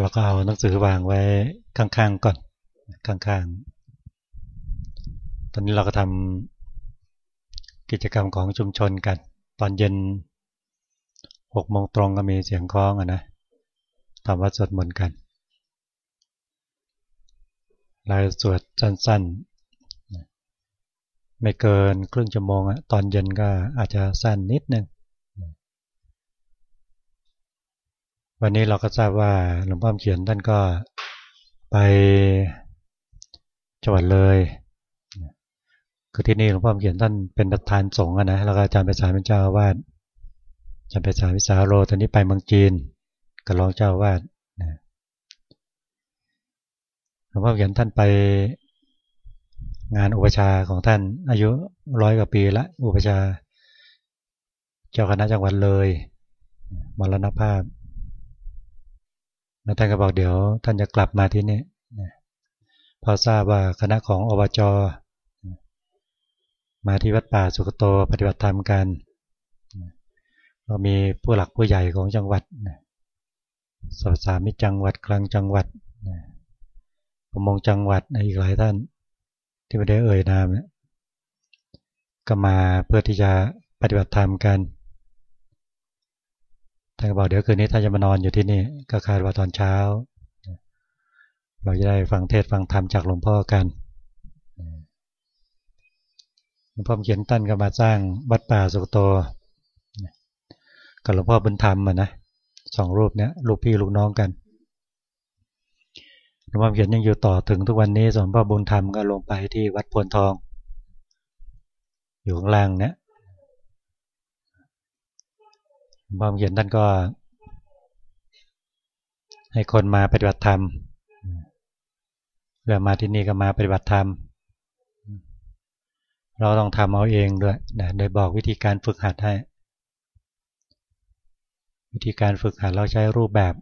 เราก็เอาหนังสือวางไว้ข้างๆก่อน ข้างๆ ตอนนี้เราก็ทำกิจกรรมของชุมชนกัน ตอนเย็นหกโมงตรงก็มีเสียงคล้องอะนะทำวัดสวดมนต์กันรายสวดสั้นๆ ไม่เกินครึ่งชั่วโมงอะตอนเย็นก็อาจจะสั้นนิดนึง วันนี้เราก็ทราบว่าหลวงพ่อเขียนท่านก็ไปจังหวัดเลย คือที่นี่หลวงพ่อเขียนท่านเป็นประธานสงฆ์นะแล้วก็อาจารย์ไปสารเป็นเจ้าวาดอาจารย์ไปสารวิสาโรตอนนี้ไปเมืองจีนก็รองเจ้าวาดหลวงพ่อเขียนท่านไปงานอุปชาของท่าน อายุร้อยกว่าปีละอุปชาเจ้าคณะจังหวัดเลยมรณภาพ แล้วท่านก็บอกเดี๋ยว ท่านจะกลับมาที่นี่พอทราบว่าคณะของอบจมาที่วัดป่าสุกโตปฏิบัติธรรมกันเรามีผู้หลักผู้ใหญ่ของจังหวัดสสามิจังหวัดกลางจังหวัดประมงจังหวัดอีกหลายท่าน ที่ไม่ได้เอ่ยนามก็มาเพื่อที่จะปฏิบัติธรรมกัน ท่านก็บอกเดี๋ยวคืนนี้ท่านจะมานอนอยู่ที่นี่ ก็คาดว่าตอนเช้า เราจะได้ฟังเทศฟังธรรมจากหลวงพ่อกันหลวงพ่อเขียนตั้นก็มาสร้างวัดป่าสุกโตกับหลวงพ่อบุญธรรมอะนะสองรูปเนี้ยลูกพี่ลูกน้องกันหลวงพ่อเขียนยังอยู่ต่อถึงทุกวันนี้ส่วนพ่อบุญธรรมก็ลงไปที่วัดพลทอง อยู่ข้างล่างเนี้ย บอมเขียนท่านก็ ให้คนมาปฏิบัติธรรมเพื่อมาที่นี่ก็มาปฏิบัติธรรม เราต้องทำเอาเองด้วยนะโดยบอกวิธีการฝึกหัดให้ วิธีการฝึกหัดเราใช้รูปแบบ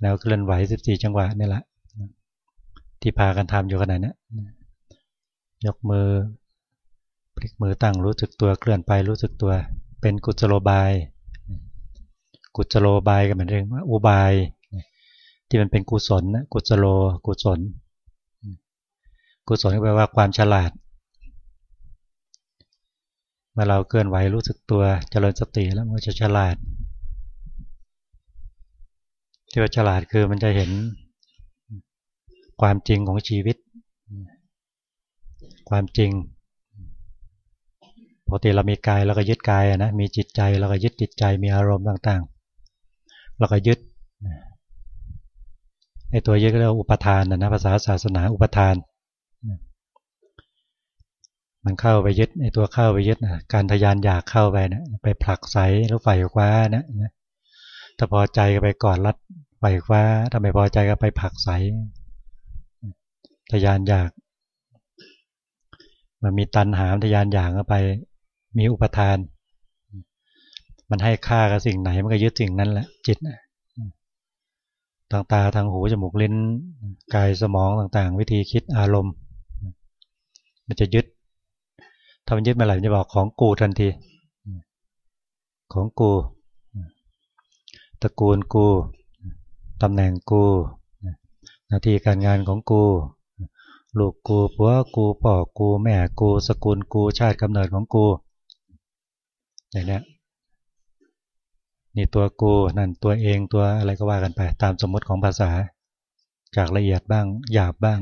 แล้วเคลื่อนไหว 14 จังหวะนี่แหละที่พากันทำอยู่ขนาดนี้ยกมือพลิกมือตั้งรู้สึกตัวเคลื่อนไปรู้สึกตัว เป็นกุศโลบาย กุศโลบายก็หมายถึงว่าอุบาย ที่มันเป็นกุศลนะกุศโลกุศล กุศลก็แปลว่าความฉลาด เมื่อเราเคลื่อนไหวรู้สึกตัวเจริญสติแล้วมันจะฉลาดที่ว่าฉลาดคือมันจะเห็นความจริงของชีวิต ความจริง ปกติเรามีกายเราก็ยึดกายนะมีจิตใจเราก็ยึดจิตใจมีอารมณ์ต่างๆ เราก็ยึดไอ้ตัวยึดก็เรียกอุปทานนะภาษาศาสนาอุปทาน มันเข้าไปยึดไอ้ตัวเข้าไปยึดนะการทยานอยากเข้าไปนะไปผลักไสหรือไฟคว้านะถ้าพอใจก็ไปกอดรัดไฟคว้าถ้าไม่พอใจก็ไปผลักไสทยานอยาก มันมีตันหามทยานอยากก็ไป มีอุปทาน มันให้ค่ากับสิ่งไหน มันก็ยึดสิ่งนั้นแหละจิตทางตาทางหูจมูกลิ้นกายสมองต่างๆ วิธีคิดอารมณ์ มันจะยึดถ้ามันยึดมาไหร่จะบอกของกูทันที ของกูตระกูลกูตำแหน่งกูหน้าที่การงานของกูลูกกูผัวกูพ่อกู แม่กู สกุลกู ชาติกำเนิดของกู อย่างนี้นี่ตัวกูนั่นตัวเองตัวอะไรก็ว่ากันไป ตามสมมติของภาษา จากละเอียดบ้าง หยาบบ้าง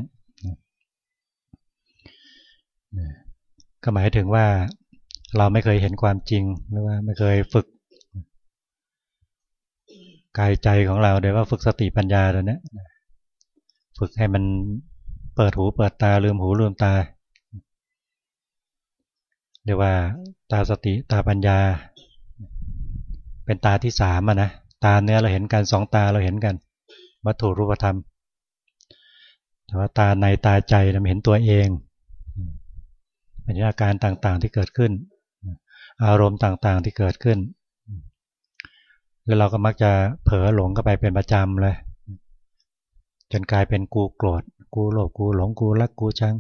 ก็หมายถึงว่าเราไม่เคยเห็นความจริงหรือว่าไม่เคยฝึกกายใจของเราโดยว่าฝึกสติปัญญาตัวนี้ฝึกให้มันเปิดหูเปิดตาลืมหูลืมตา เรียกว่าตาสติตาปัญญา เป็นตาที่สามนะตาเนื้อเราเห็นกันสองตาเราเห็นกัน วัตถุรูปธรรม แต่ว่าตาในตาใจเราเห็นตัวเองเป็นอาการต่างๆที่เกิดขึ้น อารมณ์ต่างๆที่เกิดขึ้น แล้วเราก็มักจะเผลอหลงก็ไปเป็นประจำเลยจนกลายเป็นกูโกรธ กูโลภกูหลงกูรักกูชัง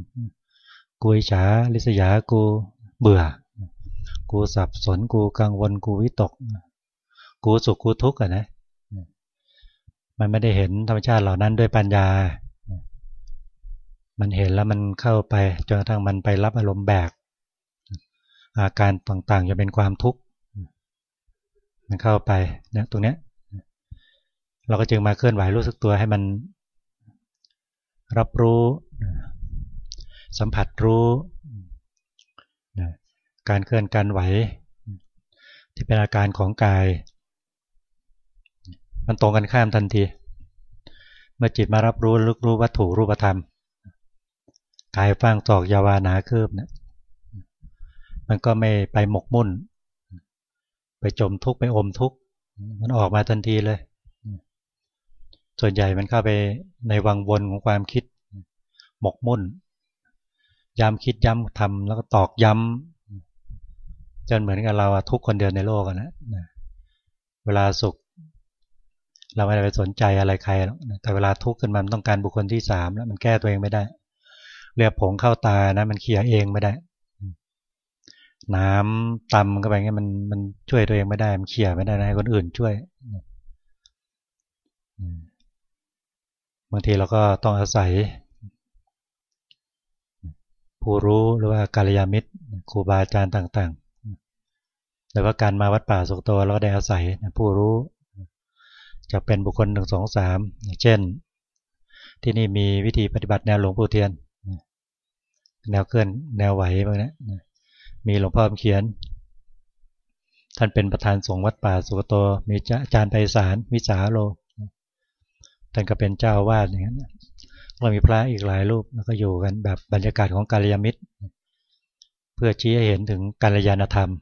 กูอิจฉาลิษยากู เบื่อ กูสับสนกูกังวลกูวิตก กูสุขกูทุกข์อะนะ มันไม่ได้เห็นธรรมชาติเหล่านั้นด้วยปัญญา มันเห็นแล้วมันเข้าไปจนกระทั่งมันไปรับอารมณ์แบก อาการต่างๆจะเป็นความทุกข์ มันเข้าไปเนี่ยตรงเนี้ย เราก็จึงมาเคลื่อนไหวรู้สึกตัวให้มันรับรู้ สัมผัสรู้ การเคลื่อนการไหว ที่เป็นอาการของกาย มันตรงกันข้ามทันทีเมื่อจิตมารับรู้ลึกรู้วัตถุรูปธรรม กายฟังตอกยาวานาคืบเนี่ยมันก็ไม่ไปหมกมุ่น ไปจมทุกข์ไปอมทุกข์มันออกมาทันทีเลย ส่วนใหญ่มันเข้าไปในวังวนของความคิด หมกมุ่น ย้ำคิดย้ำทำแล้วก็ตอกย้ำ จนเหมือนกับเราทุกคนเดียวในโลกนะเวลาสุข เราไม่ได้ไปสนใจอะไรใครหรอกแต่เวลาทุกข์ขึ้นมามันต้องการบุคคลที่สามแล้วมันแก้ตัวเองไม่ได้ เรียกผงเข้าตานะ มันเคลียเองไม่ได้ น้ำตำก็ไปงี้มันมันช่วยตัวเองไม่ได้ มันเคลียไม่ได้ให้คนอื่นช่วยบางทีเราก็ต้องอาศัยผู้รู้หรือว่าการยามิตรครูบาอาจารย์ต่าง ๆ แต่ว่าการมาวัดป่าสุกโตเราก็ได้อาศัยผู้รู้ จะเป็นบุคคลหนึ่งสองสามเช่น ที่นี่มีวิธีปฏิบัติแนวหลวงปู่เทียน แนวเคลื่อนแนวไหวพวกนี้มีหลวงพ่อเขียน ท่านเป็นประธานสงฆ์วัดป่าสุกโต มีอาจารย์ไพศาลวิสาโลท่านก็เป็นเจ้าวาดอย่างนี้นเรามีพระอีกหลายรูปแล้วก็อยู่กันแบบบรรยากาศของกาลยามิตร เพื่อชี้ให้เห็นถึงกาลยานธรรม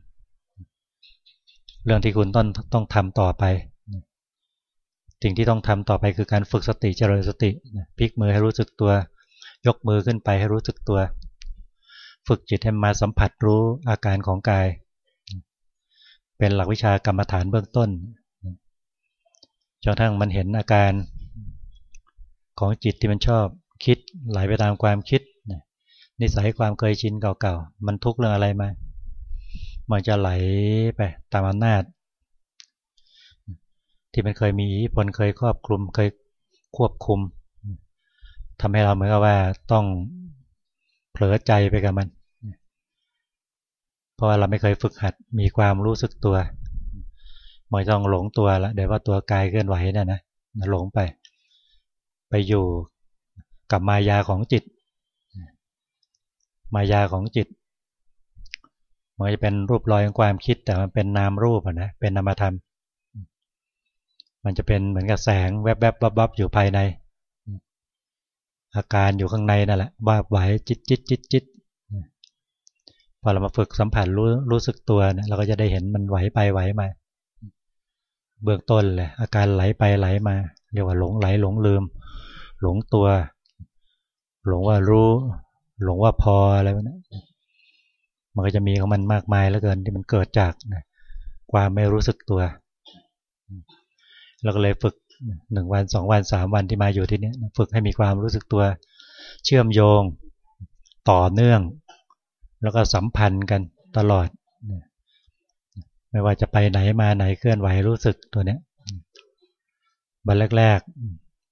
เรื่องที่คุณต้องต้องทำต่อไป สิ่งที่ต้องทำต่อไปคือการฝึกสติเจริญสติพลิกมือให้รู้สึกตัวยกมือขึ้นไปให้รู้สึกตัว ฝึกจิตให้มาสัมผัสรู้อาการของกาย เป็นหลักวิชากรรมฐานเบื้องต้นจนทั้งมันเห็นอาการของจิตที่มันชอบคิดไหลไปตามความคิดนิสัยความเคยชินเก่าๆ มันทุกเรื่องอะไรมา มันจะไหลไปตามอำนาจ ที่มันเคยมีผลเคยครอบคลุมเคยควบคุมทำให้เราเหมือนกับว่าต้องเผลอใจไปกับมัน เพราะว่าเราไม่เคยฝึกหัดมีความรู้สึกตัวมันต้องหลงตัวแล้วเดี๋ยวว่าตัวกายเคลื่อนไหวนี่ยนะหลงไป ไปอยู่กับมายาของจิต มายาของจิต มันจะเป็นรูปรอยของความคิด แต่มันเป็นนามรูปนะเป็นนามธรรม มันจะเป็นเหมือนกับแสงแวบๆบับๆอยู่ภายใน อาการอยู่ข้างในนั่นแหละว่าไหวจิตจิตจิตจิตพอเรามาฝึกสัมผัสรู้รู้สึกตัวเนี่ยเราก็จะได้เห็นมันไหวไปไหวมา เบื้องต้นเลยอาการไหลไปไหลมา เรียกว่าหลงไหลหลงลืม หลงตัว หลงว่ารู้ หลงว่าพออะไรวะเนี่ย มันก็จะมีของมันมากมายแล้วเกินที่มันเกิดจากความไม่รู้สึกตัว เราก็เลยฝึกหนึ่งวันสองวันสามวันที่มาอยู่ที่นี้ฝึกให้มีความรู้สึกตัวเชื่อมโยงต่อเนื่อง แล้วก็สัมพันธ์กันตลอด ไม่ว่าจะไปไหนมาไหนเคลื่อนไหวรู้สึกตัวเนี้ยวันแรก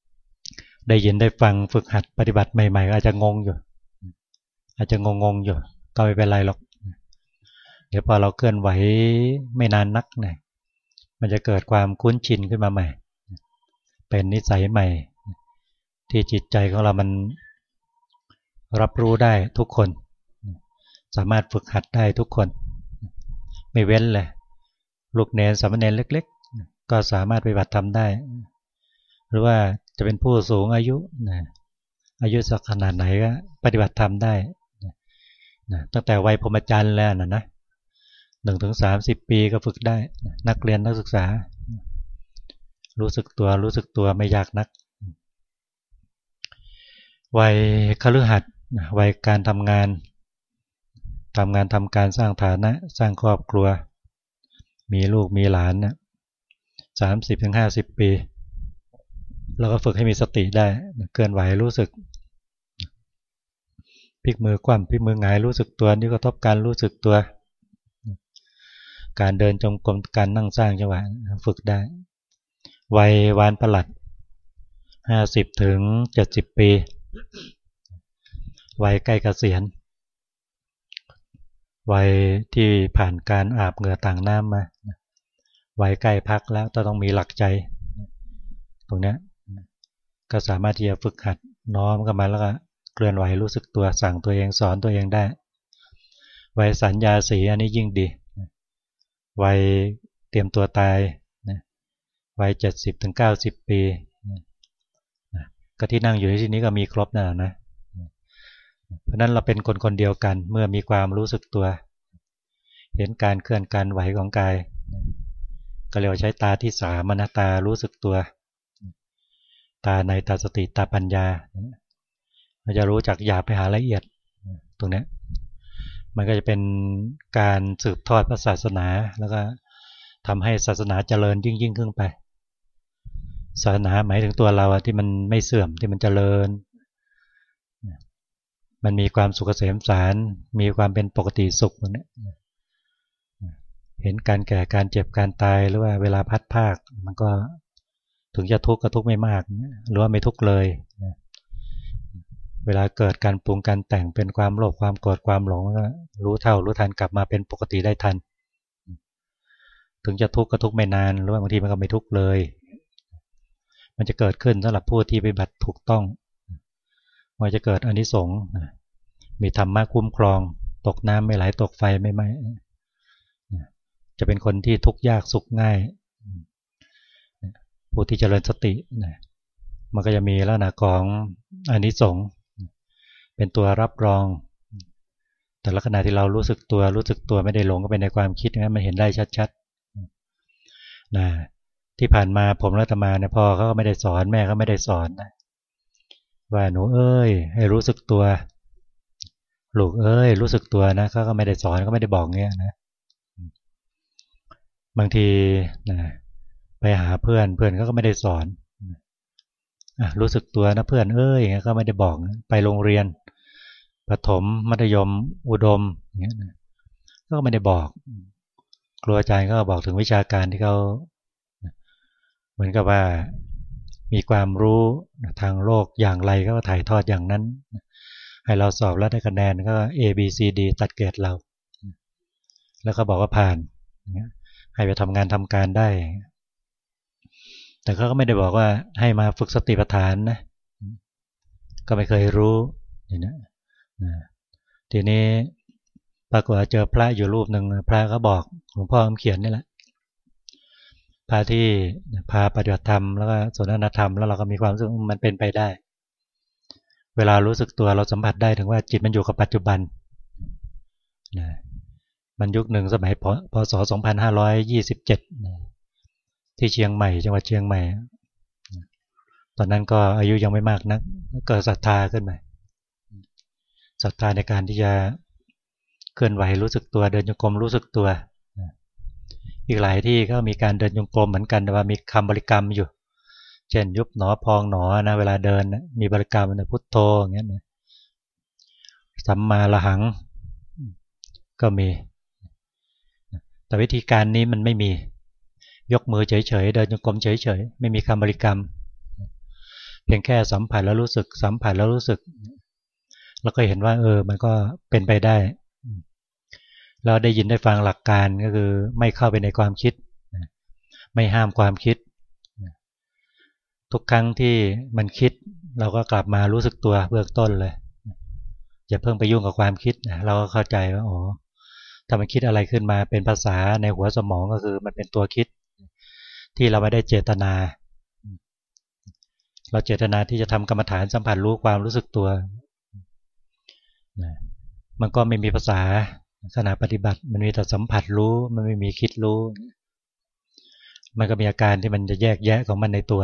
ๆ ได้ยินได้ฟังฝึกหัดปฏิบัติใหม่ๆอาจจะงงอยู่ อาจจะงงๆอยู่ก็ไม่เป็นไรหรอก ดี๋ยวพอเราเคลื่อนไหวไม่นานนักเนี่ยมันจะเกิดความคุ้นชินขึ้นมาใหม่ เป็นนิสัยใหม่ ที่จิตใจของเรามันรับรู้ได้ทุกคน สามารถฝึกหัดได้ทุกคน ไม่เว้นเลยลูกเนรสามเณรเล็ก ๆ ก็สามารถปฏิบัติทำได้ หรือว่าจะเป็นผู้สูงอายุนะอายุสักขนาดไหนก็ปฏิบัติธรรมได้นะตั้งแต่วัยพรหมจรรย์แล้วนะนะ หนึ่งถึงสามสิบปีก็ฝึกได้ นักเรียนนักศึกษา รู้สึกตัวรู้สึกตัวไม่ยากนัก วัยคฤหัสถ์วัยการทำงานทำงานทำการสร้างฐานะ สร้างครอบครัว มีลูกมีหลานนะสามสิบถึงห้าสิบปีเราก็ฝึกให้มีสติได้เคลื่อนไหวรู้สึกพลิกมือคว่ำพลิกมือหงายรู้สึกตัวนี่ก็ทบการรู้สึกตัว การเดินจงกรมการนั่งสร้างจังหวะฝึกได้ วัยวานประหลัดห้าสิบถึงเจ็ดสิบปี วัยใกล้เกษียณ วัยที่ผ่านการอาบเหงื่อต่างน้ำมา วัยใกล้พักแล้วต้องมีหลักใจ ตรงนี้ก็สามารถที่จะฝึกหัดน้อมกันมาแล้วก็เคลื่อนไหวรู้สึกตัวสั่งตัวเองสอนตัวเองได้ วัยสัญญาสีอันนี้ยิ่งดี วัยเตรียมตัวตายวัยเจ็ดสิบถึงเก้าสิบปีก็ที่นั่งอยู่ที่นี้ก็มีครบนั่นนะ เพราะนั้นเราเป็นคนคนเดียวกันเมื่อมีความรู้สึกตัว เห็นการเคลื่อนการไหวของกาย ก็เรียกว่าใช้ตาที่สามนตารู้สึกตัว ตาในตาสติตาปัญญาเราจะรู้จักหยาบไปหาละเอียดตรงนี้ มันก็จะเป็นการสืบทอดพระศาสนา แล้วก็ทำให้ศาสนาเจริญยิ่งยิ่งขึ้นไป ศาสนาหมายถึงตัวเราที่มันไม่เสื่อมที่มันเจริญ มันมีความสุขเกษมสาร มีความเป็นปกติสุขเนี่ยเห็นการแก่การเจ็บการตายหรือว่าเวลาพัดภาค มันก็ถึงจะทุกข์ก็ทุกข์ไม่มาก หรือว่าไม่ทุกข์เลย เวลาเกิดการปรุงการแต่งเป็นความโลภความโกรธความหลงก็รู้เท่ารู้ทันกลับมาเป็นปกติได้ทัน ถึงจะทุกข์ก็ทุกข์ไม่นานหรือว่าบางทีมันก็ไม่ทุกข์เลย มันจะเกิดขึ้นสำหรับผู้ที่ปฏิบัติถูกต้องว่าจะเกิดอนนิสงส์มีธรรมะคุ้มครอง ตกน้ำไม่ไหลตกไฟไม่ไหมจะเป็นคนที่ทุกข์ยากสุขง่ายผู้ที่เจริญสติมันก็จะมีลักษณะของอนิสงส์ เป็นตัวรับรอง แต่ละขณะที่เรารู้สึกตัวรู้สึกตัวไม่ได้หลงก็ไปในความคิดงั้นมันเห็นได้ชัดๆนะที่ผ่านมาผมรัตมาเนี่ยพ่อเขาก็ไม่ได้สอนแม่ก็ไม่ได้สอนนะว่าหนูเอ้ย ให้รู้สึกตัว ลูกเอ้ย รู้สึกตัวนะเขาก็ไม่ได้สอนก็ไม่ได้บอกเงี้ยนะบางทีนะไปหาเพื่อนเพื่อนเขาก็ไม่ได้สอน รู้สึกตัวนะเพื่อนเอ้ยก็ไม่ได้บอกไปโรงเรียนประถมมัธยม อุดมเงี้ยก็ไม่ได้บอกครูอาจารย์ก็บอกถึงวิชาการที่เขาเหมือนกับว่ามีความรู้ทางโลกอย่างไรก็ถ่ายทอดอย่างนั้น ให้เราสอบแล้วได้คะแนนก็ A B C D ตัดเกรดเรา แล้วก็บอกว่าผ่านให้ไปทำงานทำการได้ แต่เขาก็ไม่ได้บอกว่าให้มาฝึกสติปัฏฐานนะ ก็ไม่เคยรู้นี่นะทีนี้ปรากฏเจอพระอยู่รูปหนึ่งพระก็บอกหลวงพ่อเขียนนี่แหละพาที่พาปฏิบัติธรรมแล้วก็สนทนาธรรมแล้วเราก็มีความรู้สึกมันเป็นไปได้ เวลารู้สึกตัวเราสัมผัสได้ถึงว่าจิตมันอยู่กับปัจจุบันนะมันยุคหนึ่งสมัยพศ 2527 ที่เชียงใหม่ จังหวัดเชียงใหม่ ตอนนั้นก็อายุยังไม่มากนักกิดศรัทธาขึ้นมาศรัทธาในการที่จะเคลื่อนไหวรู้สึกตัวเดินโยกรมรู้สึกตัว อีกหลายที่ก็มีการเดินจงกรมเหมือนกันแต่ว่ามีคำบริกรรมอยู่ เช่นยุบหนอพองหนอนะเวลาเดินมีบริกรรมนะพุทโธอย่างเงี้ยนะสัมมาละหังก็มี แต่วิธีการนี้มันไม่มี ยกมือเฉยๆเดินจงกรมเฉยๆไม่มีคำบริกรรม เพียงแค่สัมผัสแล้วรู้สึก สัมผัสแล้วรู้สึก แล้วก็เห็นว่า เออ มันก็เป็นไปได้ เราได้ยินได้ฟังหลักการก็คือ ไม่เข้าไปในความคิด ไม่ห้ามความคิด ทุกครั้งที่มันคิด เราก็กลับมารู้สึกตัวเบื้องต้นเลยอย่าเพิ่งไปยุ่งกับความคิดเราก็เข้าใจว่าอ๋อถ้ามันคิดอะไรขึ้นมาเป็นภาษาในหัวสมองก็คือมันเป็นตัวคิด ที่เราไม่ได้เจตนา เราเจตนาที่จะทำกรรมฐานสัมผัสรู้ความรู้สึกตัวมันก็ไม่มีภาษาขณะปฏิบัติ มันมีแต่สัมผัสรู้ มันไม่มีคิดรู้ มันก็มีอาการที่มันจะแยกแยะของมันในตัว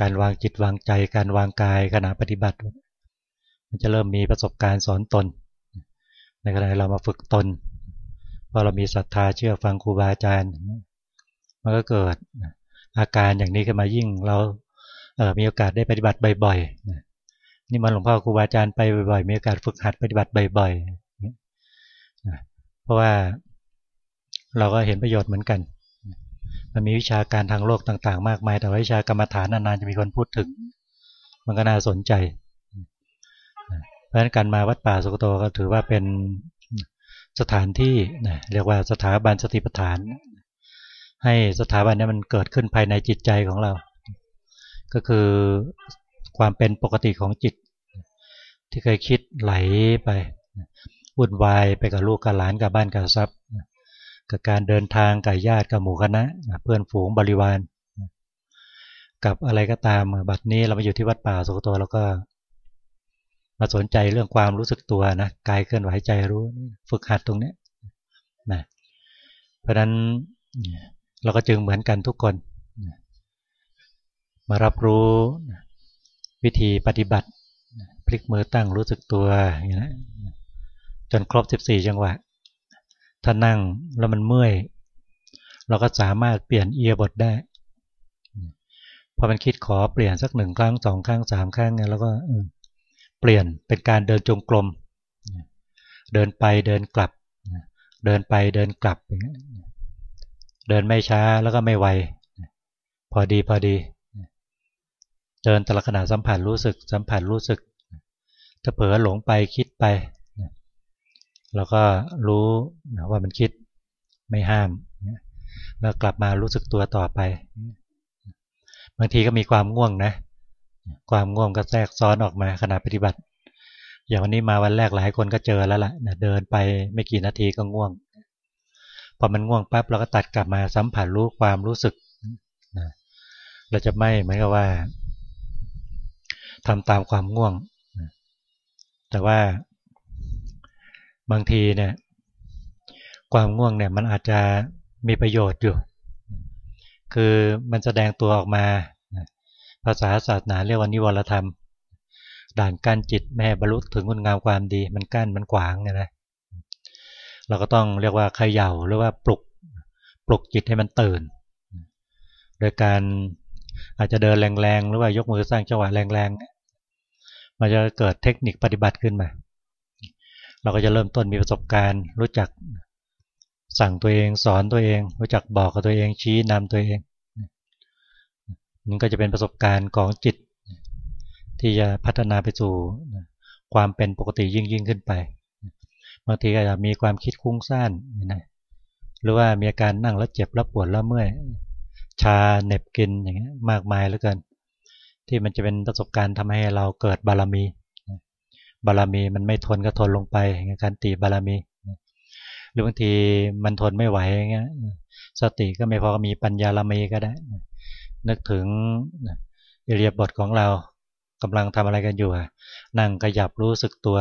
การวางจิตวางใจ การวางกายขณะปฏิบัติ มันจะเริ่มมีประสบการณ์สอนตน ในขณะเรามาฝึกตนพอเรามีศรัทธาเชื่อฟังครูบาอาจารย์ มันก็เกิดอาการอย่างนี้ขึ้นมายิ่งเราเมีโอกาสได้ปฏิบัติบ่อยๆนี่มันหลวงพ่อครูบาอาจารย์ไปบ่อยๆมีโอกาสฝึกหัดปฏิบัติบ่อยๆเพราะว่าเราก็เห็นประโยชน์เหมือนกัน มันมีวิชาการทางโลกต่างๆ มากมาย แต่วิชากรรมฐานนานๆจะมีคนพูดถึง มันก็น่าสนใจ เพราะฉะนั้นการมาวัดป่าสุกโตก็ถือว่าเป็นสถานที่เรียกว่าสถาบันสติปัฏฐาน ให้สถาบันนี้มันเกิดขึ้นภายในจิตใจของเรา ก็คือความเป็นปกติของจิต ที่เคยคิดไหลไปวุ่นวายไปกับลูกกับหลานกับบ้านกับทรัพย์กับการเดินทางกับญาติกับหมู่คณะเพื่อนฝูงบริวาร กับอะไรก็ตามบัดนี้เรามาอยู่ที่วัดป่าสุกโตแล้วก็มาสนใจเรื่องความรู้สึกตัวนะกายเคลื่อนไหวใจรู้ ฝึกหัดตรงนี้นะเพราะนั้น เราก็จึงเหมือนกันทุกคน มารับรู้วิธีปฏิบัติ พลิกมือตั้งรู้สึกตัวอย่างนี้จนครบ 14 จังหวะ ถ้านั่งแล้วมันเมื่อย เราก็สามารถเปลี่ยนเอียบทได้ พอมันคิดขอเปลี่ยนสักหนึ่งครั้งสองครั้งสามครั้งเนี่ยแล้วก็เปลี่ยนเป็นการเดินจงกรม เดินไปเดินกลับ เดินไปเดินกลับ เดินไม่ช้าแล้วก็ไม่ไว พอดีพอดี เดินแต่ละขณะสัมผัสรู้สึก สัมผัสรู้สึก ถ้าเผลอหลงไปคิดไป เราก็รู้ว่ามันคิดไม่ห้าม แล้วกลับมารู้สึกตัวต่อไป บางทีก็มีความง่วงนะ ความง่วงก็แทรกซ้อนออกมาขณะปฏิบัติ อย่างวันนี้มาวันแรกหลายคนก็เจอแล้วล่ะ เดินไปไม่กี่นาทีก็ง่วง พอมันง่วงปั๊บเราก็ตัดกลับมาสัมผัสรู้ความรู้สึกเราจะไม่เหมือนกับว่าทำตามความง่วงแต่ว่าบางทีเนี่ย ความง่วงเนี่ยมันอาจจะมีประโยชน์อยู่ คือมันแสดงตัวออกมา ภาษาศาสนาเรียกว่านิวรธรรม ด่านกั้นจิตแม่บรรลุถึงคุณงามความดี มันกั้นมันขวางเนี่ยนะ เราก็ต้องเรียกว่าขย่าหรือว่าปลุกปลุกจิตให้มันตื่น โดยการอาจจะเดินแรงๆหรือว่ายกมือสร้างจังหวะแรงๆมันจะเกิดเทคนิคปฏิบัติขึ้นมา เราก็จะเริ่มต้นมีประสบการณ์ รู้จักสั่งตัวเองสอนตัวเอง รู้จักบอกกับตัวเองชี้นำตัวเองมันก็จะเป็นประสบการณ์ของจิต ที่จะพัฒนาไปสู่ความเป็นปกติยิ่งยิ่งขึ้นไป บางทีก็จะมีความคิดคุ้งซ่านนะหรือว่ามีอาการนั่งแล้วเจ็บแล้วปวดแล้วเมื่อยชาเหน็บกินอย่างเงี้ยมากมายเหลือเกิน ที่มันจะเป็นประสบการณ์ทำให้เราเกิดบารมี บารมีมันไม่ทนก็ทนลงไปงการตีบารมี หรือบางทีมันทนไม่ไหวอย่างเงี้ยสติก็ไม่พอมีปัญญาลามีก็ได้ นึกถึงอิเรียบทของเรากำลังทำอะไรกันอยู่นั่งขยับรู้สึกตัว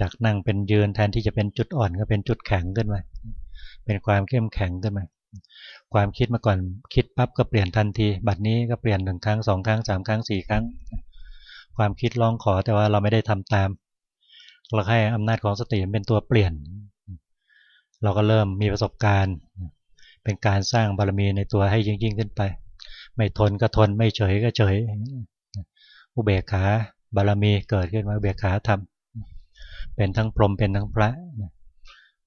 จากนั่งเป็นยืนแทนที่จะเป็นจุดอ่อนก็เป็นจุดแข็งขึ้นมา เป็นความเข้มแข็งขึ้นมา ความคิดมาก่อนคิดปั๊บก็เปลี่ยนทันที บัดนี้ก็เปลี่ยนหนึ่งครั้งสองครั้งสามครั้งสี่ครั้ง ความคิดร้องขอแต่ว่าเราไม่ได้ทำตาม เราให้อำนาจของสติเป็นตัวเปลี่ยน เราก็เริ่มมีประสบการณ์ เป็นการสร้างบารมีในตัวให้ยิ่งยิ่งขึ้นไป ไม่ทนก็ทนไม่เฉยก็เฉย อุเบกขาบารมีเกิดขึ้นมาอุเบกขาทำ เป็นทั้งพรหมเป็นทั้งพระ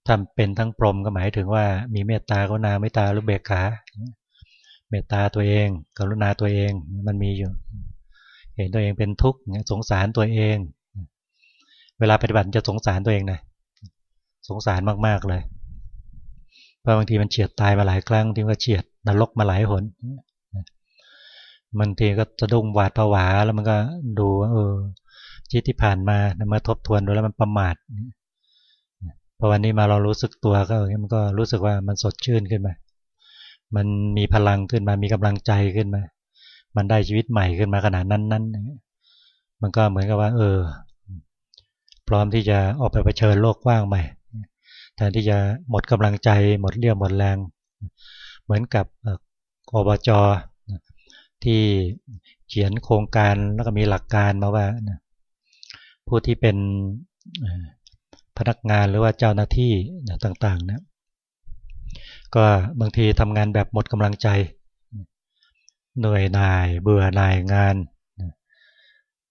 ทำเป็นทั้งพรหมก็หมายถึงว่ามีเมตตากรุณาเมตตาหรือเบกขาเมตตาตัวเอง กรุณาตัวเองมันมีอยู่ เห็นตัวเองเป็นทุกข์สงสารตัวเอง เวลาปฏิบัติจะสงสารตัวเองนะสงสารมากๆเลยเพราะบางทีมันเฉียดตายมาหลายครั้งทีก็เฉียดนรกมาหลายหนบางทีก็จะดุ้งหวาดผวาแล้วมันก็ดูเออ จิตที่ผ่านมามาทบทวนดูแล้วมันประมาทพอวันนี้มาเรารู้สึกตัวก็มันก็รู้สึกว่ามันสดชื่นขึ้นมา มันมีพลังขึ้นมา มีกำลังใจขึ้นมา มันได้ชีวิตใหม่ขึ้นมาขนาดนั้นนั้นมันก็เหมือนกับว่า เออ พร้อมที่จะออกไปเผชิญโลกกว้างใหม่แทนที่จะหมดกำลังใจ หมดเรี่ยวหมดแรง เหมือนกับอบจที่เขียนโครงการแล้วก็มีหลักการมาว่า ผู้ที่เป็นพนักงานหรือว่าเจ้าหน้าที่ต่างๆนะก็บางทีทำงานแบบหมดกำลังใจ เหนื่อยหน่าย เบื่อหน่ายงาน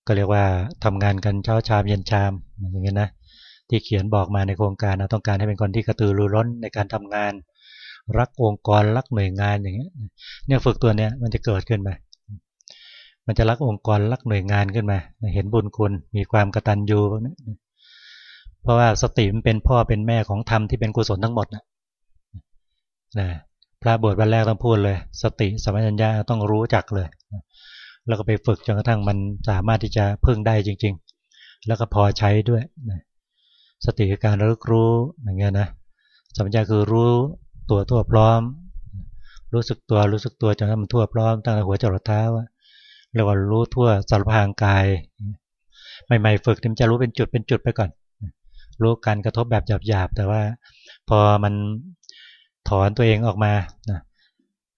ก็เรียกว่าทำงานกันเช้าชามเย็นชามอย่างเงี้ยนะที่เขียนบอกมาในโครงการนะต้องการให้เป็นคนที่กระตือรือร้นในการทำงาน รักองค์กรรักหน่วยงานอย่างเงี้ยเนี่ยฝึกตัวเนี้ยมันจะเกิดขึ้นมา มันจะรักองค์กรรักหน่วยงานขึ้นมา เห็นบุญคุณมีความกตัญญูพวกนี้เพราะว่าสติมันเป็นพ่อเป็นแม่ของธรรมที่เป็นกุศลทั้งหมดนะนะพระบวชวันแรกต้องพูดเลย สติสมัญญาต้องรู้จักเลย แล้วก็ไปฝึกจนกระทั่งมันสามารถที่จะพึ่งได้จริง ๆ แล้วก็พอใช้ด้วยนะสติคือการรู้รู้อย่างเงี้ยนะสัมปชัญญะคือรู้ตัวทั่วพร้อม รู้สึกตัวรู้สึกตัวจนกระทั่งมันทั่วพร้อมตั้งแต่หัวจรดเท้า เรียกว่ารู้ทั่วสารพางกาย ใหม่ๆฝึกมันจะรู้เป็นจุดเป็นจุดไปก่อน รู้การกระทบแบบหยาบๆ แต่ว่าพอมันถอนตัวเองออกมา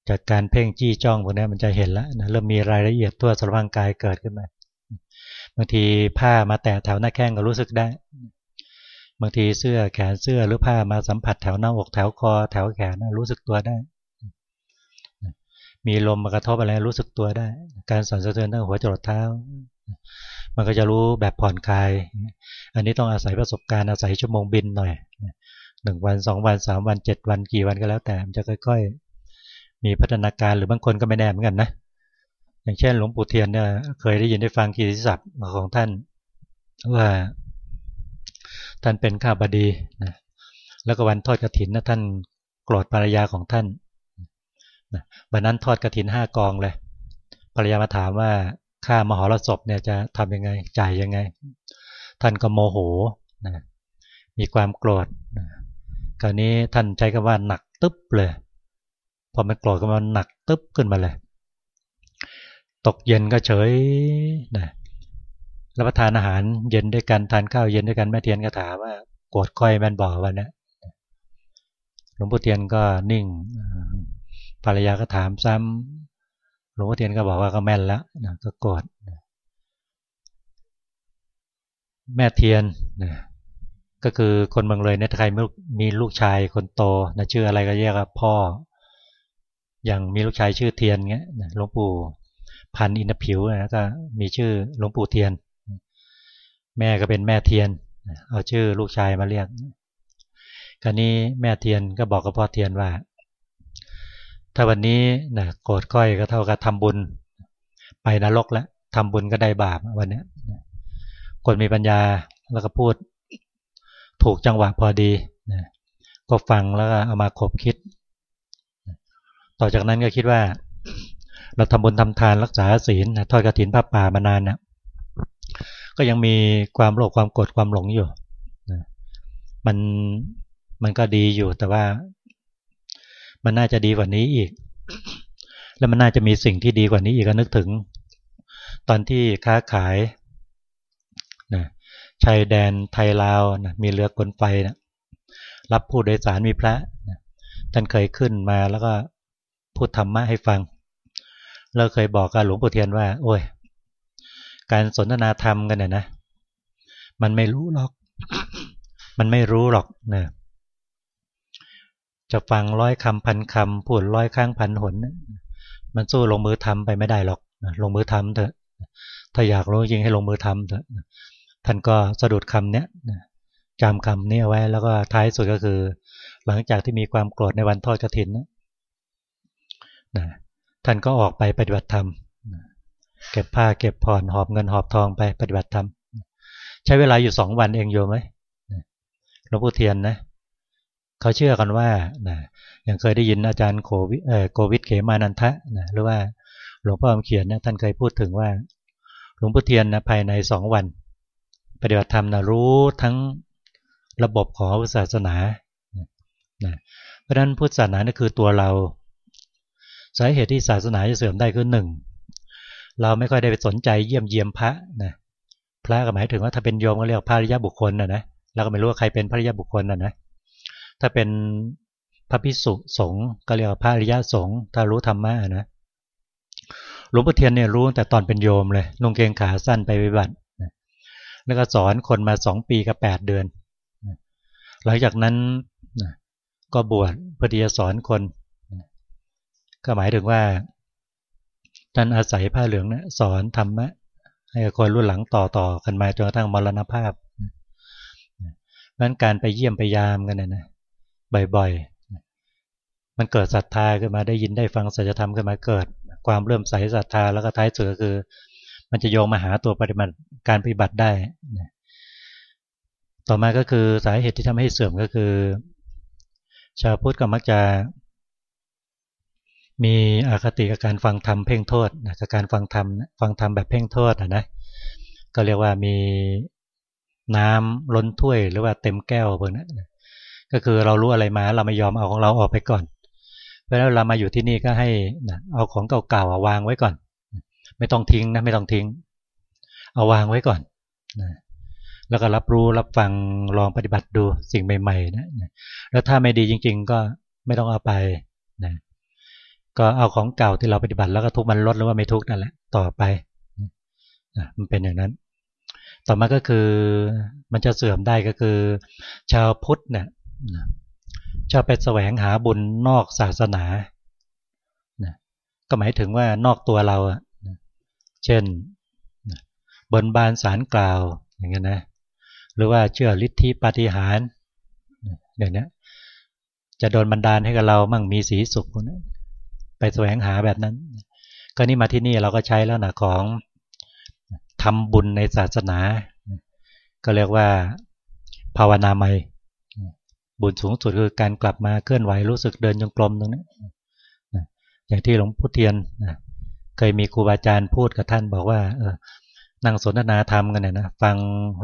จากการเพ่งจี้จ้องพวกนี้มันจะเห็นแล้วนะเริ่มมีรายละเอียดทั่วสารพางกายเกิดขึ้นมาบางทีผ้ามาแตะแถวหน้าแข้งก็รู้สึกได้บางทีเสื้อแขนเสื้อหรือผ้ามาสัมผัสแถวหน้าอกแถวคอแถวแขนรู้สึกตัวได้ มีลมมากระทบอะไรรู้สึกตัวได้ การสั่นสะเทือนตั้งหัวจรดเท้า มันก็จะรู้แบบผ่อนคลาย อันนี้ต้องอาศัยประสบการณ์อาศัยชั่วโมงบินหน่อยหนึ่งวันสองวันสามวันเจ็ดวันกี่วันก็แล้วแต่ มันจะค่อย ๆ มีพัฒนาการหรือบางคนก็ไม่แน่เหมือนกันนะอย่างเช่น หลวงปู่เทียนเนี่ยเคยได้ยินได้ฟังกีติศัพท์ของท่าน ว่าท่านเป็นข้าบดีนะแล้วก็วันทอดกระถินนะท่านโกรธภรรยาของท่าน วันนั้นทอดกระถินห้ากองเลยภรรยามาถามว่าค่ามหรสพเนี่ยจะทำยังไงจ่ายยังไง ท่านก็โมโหนะมีความโกรธนะคราวนี้ท่านใช้คำว่าหนักตึ๊บเลยพอมันโกรธก็มันหนักตึ๊บขึ้นมาเลย ตกเย็นก็เฉยนะรับประทานอาหารเย็นด้วยกันทานข้าวเย็นด้วยกันแม่เทียนก็ถามว่าโกรธค่อยแม่นบอกวันนี้หลวงพ่อเทียนก็นิ่ง ภรรยาก็ถามซ้ำหลวงพ่อเทียนก็บอกว่าก็แม่นแล้วนะก็โกรธแม่เทียนนะก็คือคนเมืองเลยเนี่ยใครมีลูกชายคนโตนะชื่ออะไรก็เรียกว่าพ่อ อย่างมีลูกชายชื่อเทียนเงี้ยหลวงปู่พันอินทผิวนะก็มีชื่อหลวงปู่เทียน แม่ก็เป็นแม่เทียน เอาชื่อลูกชายมาเรียกคราวนี้แม่เทียนก็บอกกับพ่อเทียนว่า ถ้าวันนี้นะโกรธก้อยก็เท่ากับทำบุญ ไปนรกแล้วทำบุญก็ได้บาปวันนี้คนมีปัญญาแล้วก็พูด ถูกจังหวะพอดีนะก็ฟังแล้วก็เอามาคบคิด ต่อจากนั้นก็คิดว่า เราทำบุญทำทานรักษาศีลทอดกระถินผ้าป่ามานานนะก็ยังมีความโลภความโกรธความหลงอยู่นะมันมันก็ดีอยู่แต่ว่า มันน่าจะดีกว่านี้อีก แล้วมันน่าจะมีสิ่งที่ดีกว่านี้อีกก็นึกถึง ตอนที่ค้าขายนะชายแดนไทยลาวนะมีเรือกลไฟนะรับผู้โดยสารมีพระนะท่านเคยขึ้นมาแล้วก็พูดธรรมะให้ฟังแล้วเคยบอกกับหลวงปู่เทียนว่า โอ้ย การสนทนาธรรมกันเนี่ยนะ มันไม่รู้หรอก มันไม่รู้หรอกนะ จะฟังร้อยคำพันคำพูดร้อยครั้งพันหน มันสู้ลงมือทำไปไม่ได้หรอกลงมือทำเถอะ ถ้าอยากรู้จริงให้ลงมือทำเถอะท่านก็สะดุดคำเนี้ยจำคำนี้เอาไว้แล้วก็ท้ายสุดก็คือ หลังจากที่มีความโกรธในวันทอดกระถินนะท่านก็ออกไปปฏิบัติธรรมเก็บผ้าเก็บผ่อนหอบเงินหอบทองไปปฏิบัติธรรมใช้เวลาอยู่สองวันเองโยมไหมหลวงพ่อเทียนนะ เขาเชื่อกันว่านะอย่างเคยได้ยินอาจารย์โควิโควิดเขมานันทะนะหรือว่าหลวงพ่อเขียนนะท่านเคยพูดถึงว่า หลวงพ่อเทียนนะภายในสองวัน ปฏิบัติธรรมนะรู้ทั้งระบบของศาสนานะเพราะฉะนั้นพุทธศาสนานี่คือตัวเรา สาเหตุที่ศาสนาจะเสื่อมได้คือหนึ่งเราไม่ค่อยได้ไปสนใจเยี่ยมเยียมพระนะพระก็หมายถึงว่าถ้าเป็นโยมก็เรียกพระริยบุคคลนะนะเราก็ไม่รู้ว่าใครเป็นพระริยบุคคลนะนะ ถ้าเป็นพระพิสุสงฆ์ก็เรียกว่าพระอริยสงฆ์ถ้ารู้ธรรมะนะหลวงพ่อเทียนเนี่ยรู้แต่ตอนเป็นโยมเลยนุ่งเกงขาสั้นไปวิบัติแล้วก็สอนคนมาสองปีกับแปดเดือน หลังจากนั้นก็บวชเพื่อที่จะสอนคน ก็หมายถึงว่าท่านอาศัยผ้าเหลืองนะสอนธรรมะให้คนรุ่นหลังต่อต่อกันมาจนกระทั่งมรณภาพเพราะนั้นการไปเยี่ยมไปยามกันนะนะ บ่อยๆ มันเกิดศรัทธาขึ้นมาได้ยินได้ฟังสัจธรรมขึ้นมาเกิด ความเริ่มใสศรัทธาแล้วก็ท้ายสุดก็คือ มันจะโยงมาหาตัวปฏิบัติการปฏิบัติได้ ต่อมาก็คือสาเหตุที่ทำให้เสื่อมก็คือ ชาวพุทธก็มักจะ มีอคติกับการฟังธรรมเพ่งโทษกับการฟังธรรมฟังธรรมแบบเพ่งโทษนะก็เรียกว่ามีน้ำล้นถ้วยหรือว่าเต็มแก้วพวกนั้น ก็คือเรารู้อะไรมาเราไม่ยอมเอาของเราออกไปก่อนเพราะฉะนั้นเรามาอยู่ที่นี่ก็ให้เอาของเก่าๆวางไว้ก่อน ไม่ต้องทิ้งนะไม่ต้องทิ้ง เอาวางไว้ก่อนนะแล้วก็รับรู้รับฟังลองปฏิบัติดูสิ่งใหม่ๆนะแล้วถ้าไม่ดีจริง ๆ ก็ไม่ต้องเอาไปนะก็เอาของเก่าที่เราปฏิบัติแล้วก็ทุกมันลดหรือว่าไม่ทุกนั่นแหละต่อไปนะมันเป็นอย่างนั้น ต่อมาก็คือมันจะเสื่อมได้ก็คือ ชาวพุทธเนี่ย ชอบไปแสวงหาบุญนอกศาสนา ก็หมายถึงว่านอกตัวเรา เช่น บนบานสารกล่าวอย่างเงี้ยนะ หรือว่าเชื่อฤทธิปาฏิหาริย์อย่างนี้จะโดนบันดาลให้กับเรามั่งมีสีสุขไปแสวงหาแบบนั้น ก็นี่มาที่นี่เราก็ใช้แล้วนะของทำบุญในศาสนา ก็เรียกว่า ภาวนาใหม่ บุญสูงสุดคือการกลับมาเคลื่อนไหวรู้สึกเดินจงกรมตรงนี้อย่างที่หลวงพุทเทียนเคยมีครูบาอาจารย์พูดกับท่านบอกว่าเออนั่งสนทนาธรรมกันเนี่ยนะฟัง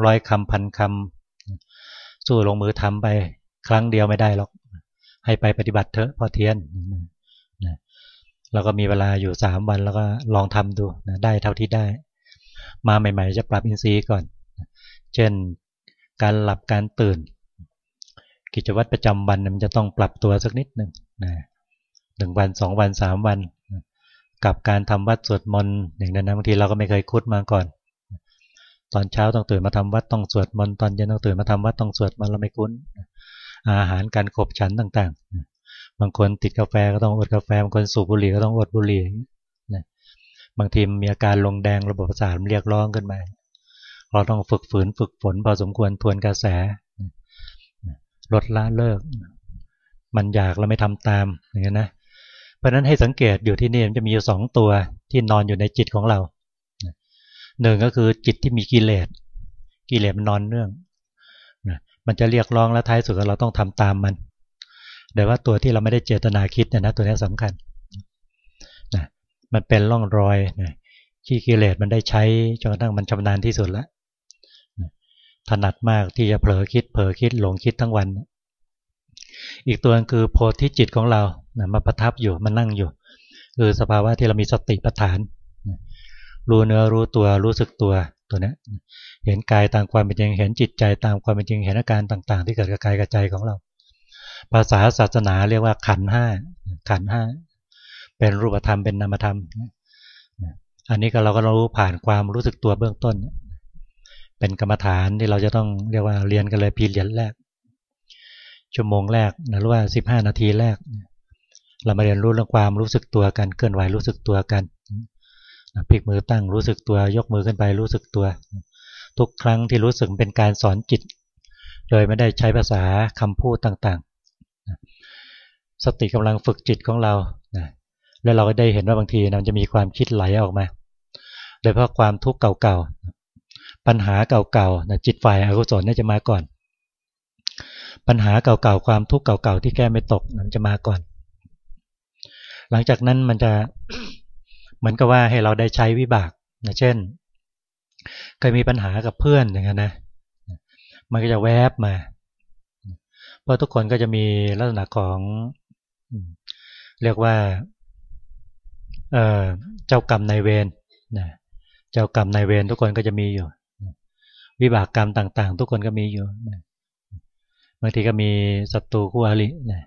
ร้อยคำพันคำสู้ลงมือทำไปครั้งเดียวไม่ได้หรอก ให้ไปปฏิบัติเถอะพ่อเทียนนะแล้วก็มีเวลาอยู่สามวันแล้วก็ลองทำดูนะได้เท่าที่ได้ มาใหม่ ๆ จะปรับอินทรีย์ก่อน เช่นการหลับการตื่น กิจวัตรประจำวันมันจะต้องปรับตัวสักนิดหนึ่งนะหนึ่งวันสองวันสามวัน กับการทำวัดสวดมนต์อย่างนั้นนะบางทีเราก็ไม่เคยคุดมาก่อน ตอนเช้าต้องตื่นมาทำวัดต้องสวดมนต์ตอนเย็นต้องตื่นมาทำวัดต้องสวดมนต์เราไม่คุ้น อาหารการขบฉันต่างๆ บางคนติดกาแฟก็ต้องอดกาแฟบางคนสูบบุหรี่ก็ต้องอดบุหรี่บางทีมีอาการลงแดงระบบประสาทเรียกร้องขึ้นมาเราต้องฝึกฝืนฝึกฝนพอสมควรทวนกระแส ลดละเลิก มันอยากเราไม่ทำตามอย่างนี้นะเพราะนั้นให้สังเกตอยู่ที่นี่มันจะมีอยู่สองตัวที่นอนอยู่ในจิตของเราหนึ่งก็คือจิตที่มีกิเลสกิเลสมันนอนเนื่องมันจะเรียกร้องแล้วท้ายสุดเราต้องทำตามมัน แต่ว่าตัวที่เราไม่ได้เจตนาคิดเนี่ยนะตัวนี้สำคัญนะมันเป็นร่องรอยนะที่กิเลสมันได้ใช้จนกระทั่งมันชำนาญที่สุดแล้ว ถนัดมากที่จะเผลอคิดเผลอคิดหลงคิดทั้งวัน อีกตัวคือโพธิจิตของเรานะมาประทับอยู่มันนั่งอยู่ คือสภาวะที่เรามีสติปัฏฐาน รู้เนื้อรู้ตัวรู้สึกตัวตัวนี้เห็นกายตามความเป็นจริงเห็นจิตใจตามความเป็นจริงเห็นอาการต่าง ๆ ที่เกิดกับกายกับใจของเรา ภาษาศาสนาเรียกว่าขันห้าขันห้าเป็นรูปธรรมเป็นนามธรรม อันนี้ก็เราก็รู้ผ่านความรู้สึกตัวเบื้องต้น เป็นกรรมฐานที่เราจะต้องเรียกว่าเรียนกันเลยพีเรียนแรก ชั่วโมงแรกนะหรือว่าสิบห้านาทีแรก เรามาเรียนรู้เรื่องความรู้สึกตัวกันเคลื่อนไหวรู้สึกตัวกันพลิกมือตั้งรู้สึกตัวยกมือขึ้นไปรู้สึกตัว ทุกครั้งที่รู้สึกเป็นการสอนจิต โดยไม่ได้ใช้ภาษาคำพูดต่างๆ สติกำลังฝึกจิตของเราแล้วเราก็ได้เห็นว่าบางทีมันจะมีความคิดไหลออกมา โดยเพราะความทุกข์เก่าๆ ปัญหาเก่าๆจิตฝ่ายอกุศลนี่จะมาก่อน ปัญหาเก่าๆความทุกข์เก่าๆที่แก้ไม่ตกมันจะมาก่อน หลังจากนั้นมันจะเหมือนกับว่าให้เราได้ใช้วิบากนะเช่น เคยมีปัญหากับเพื่อนอย่างนี้นะมันก็จะแวบมา เพราะทุกคนก็จะมีลักษณะของเรียกว่าเเจ้ากรรมนายเวรนะเจ้ากรรมนายเวรทุกคนก็จะมีอยู่ วิบากกรรมต่าง ๆ ทุกคนก็มีอยู่บางทีก็มีศัตรูคู่อรินะ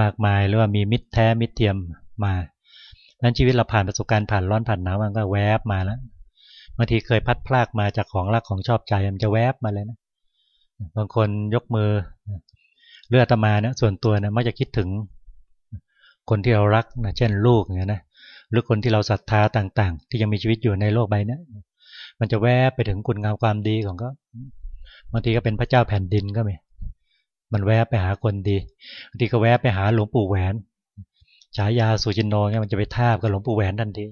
มากมายหรือว่ามีมิตรแท้มิตรเทียมมานั้นชีวิตเราผ่านประสบการณ์ผ่านร้อนผ่านหนาวมันก็แวบมาแล้วบางทีเคยพัดพลากมาจากของรักของชอบใจมันจะแวบมาเลยนะบางคนยกมือเลือดตมาเนี่ยส่วนตัวเนี่ยมักจะคิดถึงคนที่เรารักนะเช่นลูกอย่างนี้นะหรือคนที่เราศรัทธาต่าง ๆ ที่ยังมีชีวิตอยู่ในโลกใบนี้ มันจะแวบไปถึงคุณงามความดีของก็บางทีก็เป็นพระเจ้าแผ่นดินก็มีมันแวบไปหาคนดีบางทีก็แวบไปหาหลวงปู่แหวนฉายาสุจินโนเงี้ยมันจะไปทาบกับหลวงปู่แหวนทันที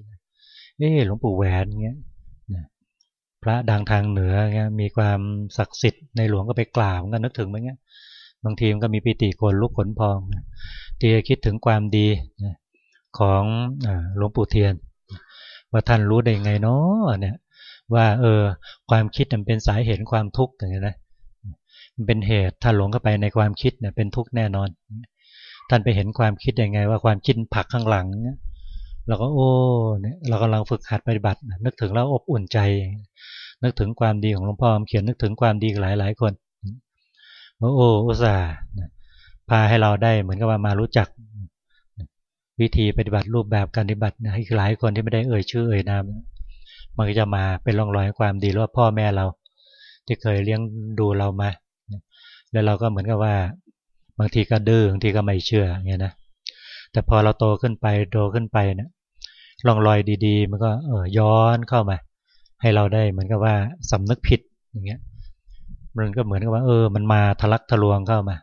เอ๊หลวงปู่แหวนเงี้ยพระดังทางเหนือเงี้ยมีความศักดิ์สิทธิ์ในหลวงก็ไปกล่าวก็นึกถึงไหมเงี้ยบางทีมันก็มีปิติโกนลุกขนพองที่จะคิดถึงความดีของหลวงปู่เทียน ว่าท่านรู้ได้ไงเนาะเนี่ย ว่าเออความคิดมันเป็นสาเห็นความทุกข์อย่างนี้นะมันเป็นเหตุถ้าหลงเข้าไปในความคิดเนี่ยเป็นทุกข์แน่นอน ท่านไปเห็นความคิดยังไง ว่าความคิดผักข้างหลังเราก็โอ้เนี่ยเรากำลังฝึกหัดปฏิบัติ นึกถึงแล้วอบอุ่นใจ นึกถึงความดีของหลวงพ่อเขียนนึกถึงความดีหลายหลายคนโอ้โอ้อุตส่าห์พาให้เราได้เหมือนกับว่ามารู้จักวิธีปฏิบัติรูปแบบการปฏิบัติให้หลายคนที่ไม่ได้เอ่ยชื่อเอ่ยนาม มันก็จะมาเป็นร่องรอยความดีหรือว่าพ่อแม่เรา ที่เคยเลี้ยงดูเรามา แล้วเราก็เหมือนกับว่า บางทีก็ดื้อบางทีก็ไม่เชื่อเงี้ยนะแต่พอเราโตขึ้นไปโตขึ้นไปเนะี่ยร่องรอยดี ๆ มันก็เออย้อนเข้ามา ให้เราได้เหมือนกับว่าสำนึกผิดอย่างเงี้ยมันก็เหมือนกับว่า เออ มันมาทะลักทะลวงเข้ามา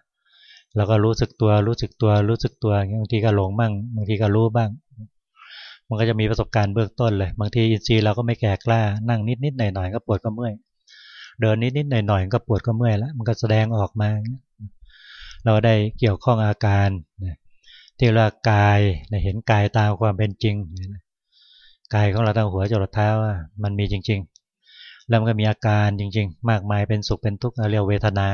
เราก็รู้สึกตัวรู้สึกตัวรู้สึกตัวอย่างเงี้ยบางทีก็หลงบ้างบางทีก็รู้บ้าง มันก็จะมีประสบการณ์เบื้องต้นเลย บางทีอินทรีย์เราก็ไม่แก่กล้า นั่งนิดนิดหน่อยหน่อยก็ปวดก็เมื่อย เดินนิดนิดหน่อยหน่อยก็ปวดก็เมื่อยแล้ว มันก็แสดงออกมา เราได้เกี่ยวข้องอาการที่เรียกกายเห็นกายตามความเป็นจริง กายของเราตั้งหัวจรดเท้ามันมีจริง ๆ แล้วมันก็มีอาการจริง ๆ มากมายเป็นสุขเป็นทุกข์เรียกเวทนา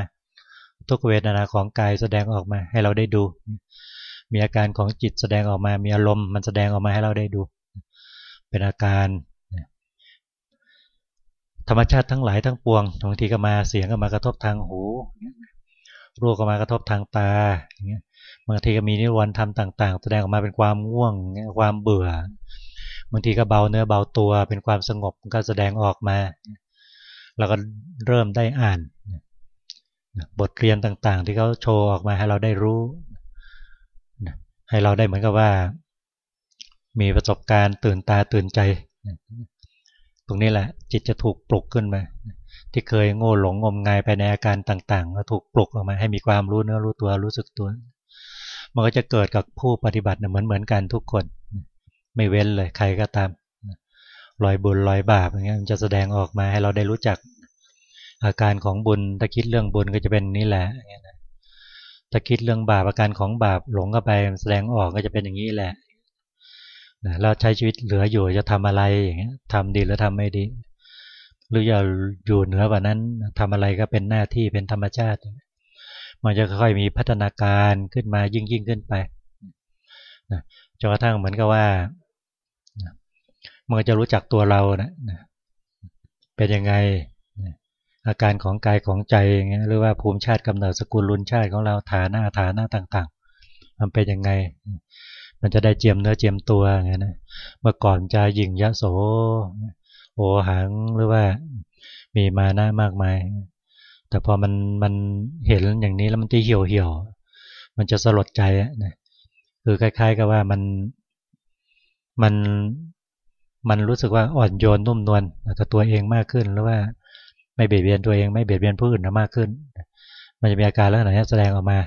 ทุกเวทนาของกายแสดงออกมาให้เราได้ดู มีอาการของจิตแสดงออกมา มีอารมณ์มันแสดงออกมาให้เราได้ดู เป็นอาการ ธรรมชาติทั้งหลายทั้งปวงบางทีก็มาเสียงก็มากระทบทางหูรูปก็มากระทบทางตาบางทีก็มีนิวรณ์ธรรมต่าง ๆ แสดงออกมาเป็นความง่วงความเบื่อบางทีก็เบาเนื้อเบาตัวเป็นความสงบก็แสดงออกมาเราก็เริ่มได้อ่าน บทเรียนต่างๆ ที่เขาโชว์ออกมาให้เราได้รู้ ให้เราได้เหมือนกับว่า มีประสบการณ์ตื่นตาตื่นใจ ตรงนี้แหละ จิตจะถูกปลุกขึ้นมา ที่เคยโง่หลงงมงายไปในอาการต่างๆก็ถูกปลุกออกมาให้มีความรู้เนื้อรู้ตัวรู้สึกตัว มันก็จะเกิดกับผู้ปฏิบัติเหมือนเหมือนกันทุกคน ไม่เว้นเลยใครก็ตามรอยบุญรอยบาปอย่างเงี้ยมันจะแสดงออกมาให้เราได้รู้จักอาการของบุญถ้าคิดเรื่องบุญก็จะเป็นนี้แหละ ถ้าคิดเรื่องบาปอาการของบาปหลงเข้าไปแสดงออกก็จะเป็นอย่างนี้แหละนะเราใช้ชีวิตเหลืออยู่จะทำอะไรอย่างเงี้ยทำดีหรือทำไม่ดี หรืออย่าอยู่เหนือกว่านั้นทำอะไรก็เป็นหน้าที่เป็นธรรมชาติ มันจะค่อยมีพัฒนาการขึ้นมายิ่งยิ่งขึ้นไปนะจนกระทั่งเหมือนกับว่ามันจะรู้จักตัวเรานะเป็นยังไง อาการของกายของใจอย่างเงี้ยหรือว่าภูมิชาติกำเนิดสกุลลุนชาติของเราฐานะฐานะต่างๆ มันเป็นยังไง มันจะได้เจียมเนื้อเจียมตัวอย่างเงี้ยนะเมื่อก่อนจะหยิ่งยะโสโอหังหรือว่ามีมานะมากมาย แต่พอมันมันเห็นอย่างนี้แล้วมันจะเหี่ยวเหี่ยวมันจะสลดใจนะคือคล้าย ๆ กับว่ามันมันมันรู้สึกว่าอ่อนโยนนุ่มนวลกับตัวเองมากขึ้นหรือว่า ไม่เบียดเบียนตัวเองไม่เบียดเบียนผู้อื่นมากขึ้น มันจะมีอาการแล้วไหนแสดงออกมา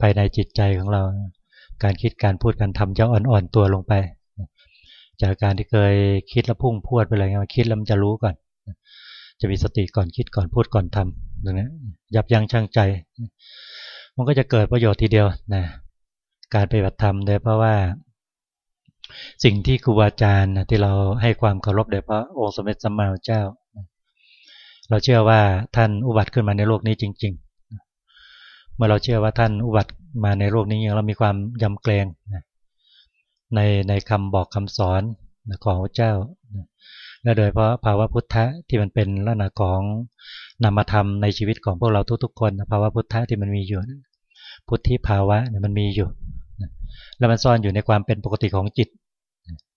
ภายในจิตใจของเรา การคิดการพูดการทำจะอ่อนๆตัวลงไป จากการที่เคยคิดแล้วพุ่งพูดไปเลยมาคิดแล้วมันจะรู้ก่อน จะมีสติก่อนคิดก่อนพูดก่อนทำตรงนี้ยับยั้งชั่งใจ มันก็จะเกิดประโยชน์ทีเดียวนะการปฏิบัติธรรมโดยเพราะว่าสิ่งที่ครูบาอาจารย์ที่เราให้ความเคารพโดยเพราะองค์สมเด็จสัมมาสัมพุทธเจ้า เราเชื่อว่าท่านอุบัติขึ้นมาในโลกนี้จริง ๆ เมื่อเราเชื่อว่าท่านอุบัติมาในโลกนี้เรามีความยำเกรงในในคำบอกคำสอนของพระเจ้า และโดยเพราะภาวะพุทธะที่มันเป็นลักษณะของนามธรรมในชีวิตของพวกเราทุกๆ คนภาวะพุทธะที่มันมีอยู่ พุทธิภาวะมันมีอยู่ แล้วมันซ่อนอยู่ในความเป็นปกติของจิต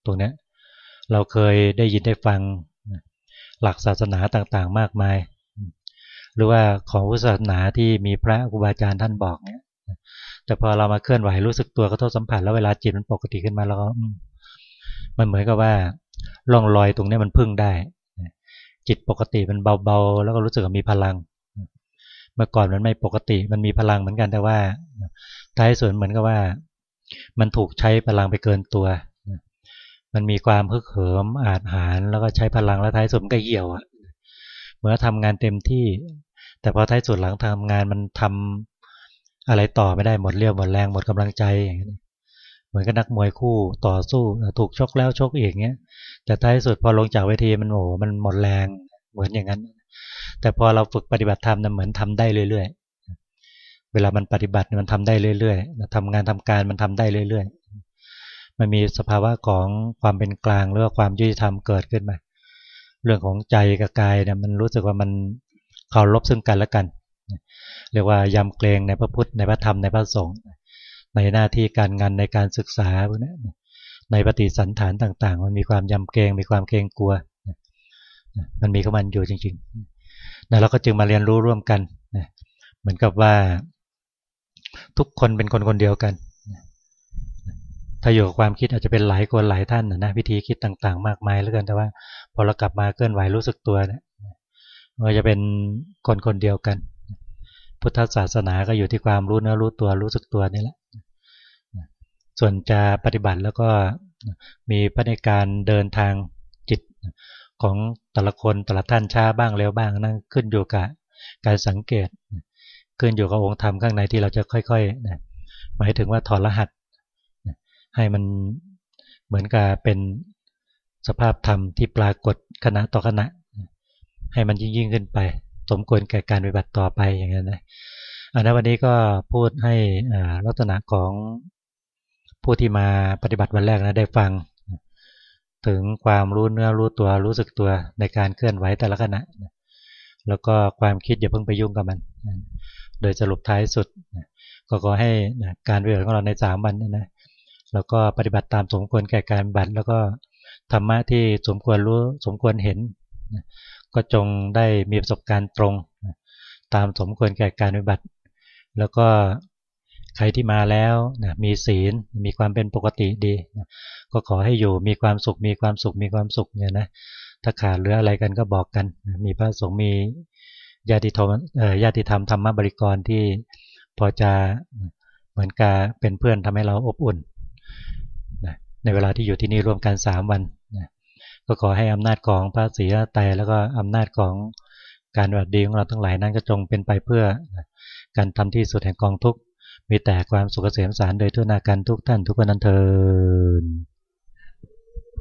ตรงนี้เราเคยได้ยินได้ฟัง หลักศาสนาต่างๆ มากมาย หรือว่าของพุทธศาสนาที่มีพระครูบาอาจารย์ท่านบอกเนี่ยแต่พอเรามาเคลื่อนไหวรู้สึกตัวกระทบสัมผัสแล้วเวลาจิตมันปกติขึ้นมาแล้วก็มันเหมือนกับว่าล่องลอยตรงนี้มันพึ่งได้ จิตปกติมันเบาๆ แล้วก็รู้สึกมีพลัง เมื่อก่อนมันไม่ปกติมันมีพลังเหมือนกันแต่ว่าท้ายส่วนเหมือนกับว่า มันถูกใช้พลังไปเกินตัว มันมีความพึกเหิมอาจหารแล้วก็ใช้พลังแล้วท้ายสุดมันก็เหี่ยวอะเมื่อทำงานเต็มที่ แต่พอท้ายสุดหลังทำงานมันทำอะไรต่อไม่ได้หมดเรี่ยวหมดแรงหมดกำลังใจอย่างนี้เหมือนกับนักมวยคู่ต่อสู้ถูกชกแล้วชกอีกเงี้ยแต่ท้ายสุดพอลงจากเวทีมันโอ้มันหมดแรงเหมือนอย่างนั้น แต่พอเราฝึกปฏิบัติธรรมนะเหมือนทำได้เรื่อย ๆ เวลามันปฏิบัติมันทำได้เรื่อยๆทำงานทำการมันทำได้เรื่อย ๆ มันมีสภาวะของความเป็นกลางหรือว่าความยุติธรรมเกิดขึ้นมา เรื่องของใจกับกายเนี่ยมันรู้สึกว่ามันเคารพซึ่งกันและกันเรียกว่ายำเกรงในพระพุทธในพระธรรมในพระสงฆ์ในหน้าที่การงานในการศึกษาพวกนี้ในปฏิสันฐานต่างๆ มันมีความยำเกรงมีความเกรงกลัว มันมีของมันอยู่จริงๆนะเราก็จึงมาเรียนรู้ร่วมกันนะเหมือนกับว่าทุกคนเป็นคนคนเดียวกัน ถ้าอยู่กับความคิดอาจจะเป็นหลายคนหลายท่านนะวิธีคิดต่างๆ มากมายแล้วกันแต่ว่า พอเรากลับมาเคลื่อนไหวรู้สึกตัวเนะมันจะเป็นคนคนเดียวกัน พุทธศาสนาก็อยู่ที่ความรู้เนื้อรู้ตัวรู้สึกตัวนี่แหละส่วนจะปฏิบัติแล้วก็มีพระในการเดินทางจิตของแต่ละคนแต่ละท่านช้าบ้างเร็วบ้างนั่นขึ้นอยู่กับการสังเกต ขึ้นอยู่กับองค์ธรรมข้างในที่เราจะค่อยๆนะหมายถึงว่าถอดรหัส ให้มันเหมือนกับเป็นสภาพธรรมที่ปรากฏขณะต่อขณะ ให้มันยิ่งยิ่งขึ้นไป สมควรแก่การปฏิบัติต่อไปอย่างนี้นนะอันนั้นวันนี้ก็พูดให้ลักษณะของผู้ที่มาปฏิบัติวันแรกนะได้ฟัง ถึงความรู้เนื้อรู้ตัวรู้สึกตัวในการเคลื่อนไหวแต่ละขณะ แล้วก็ความคิดอย่าเพิ่งไปยุ่งกับมัน โดยสรุปท้ายสุด ก็ขอให้การเรียนของเราในสามวันนี่นะ แล้วก็ปฏิบัติตามสมควรแก่การบัตรแล้วก็ธรรมะที่สมควรรู้สมควรเห็น ก็จงได้มีประสบการณ์ตรง ตามสมควรแก่การปฏิบัติ แล้วก็ใครที่มาแล้วนะมีศีลมีความเป็นปกติดีนะก็ขอให้อยู่มีความสุขมีความสุขมีความสุขเนี่ยนะถ้าขาดหรืออะไรกันก็บอกกันนะมีพระสงฆ์มีญาติธรรมญาติธรรมธรรมบริกรที่พอจะเหมือนกับเป็นเพื่อนทำให้เราอบอุ่น นะในเวลาที่อยู่ที่นี่ร่วมกันสามวันนะก็ขอให้อำนาจของพระศรีรัตไตแล้วก็อำนาจของการวัดดีของเราทั้งหลายนั้นก็จงเป็นไปเพื่อการทำที่สุดแห่งกองทุกมีแต่ความสุขเกษมสารโดยทั่วนาการทุกท่านทุกคนนั้นเทิน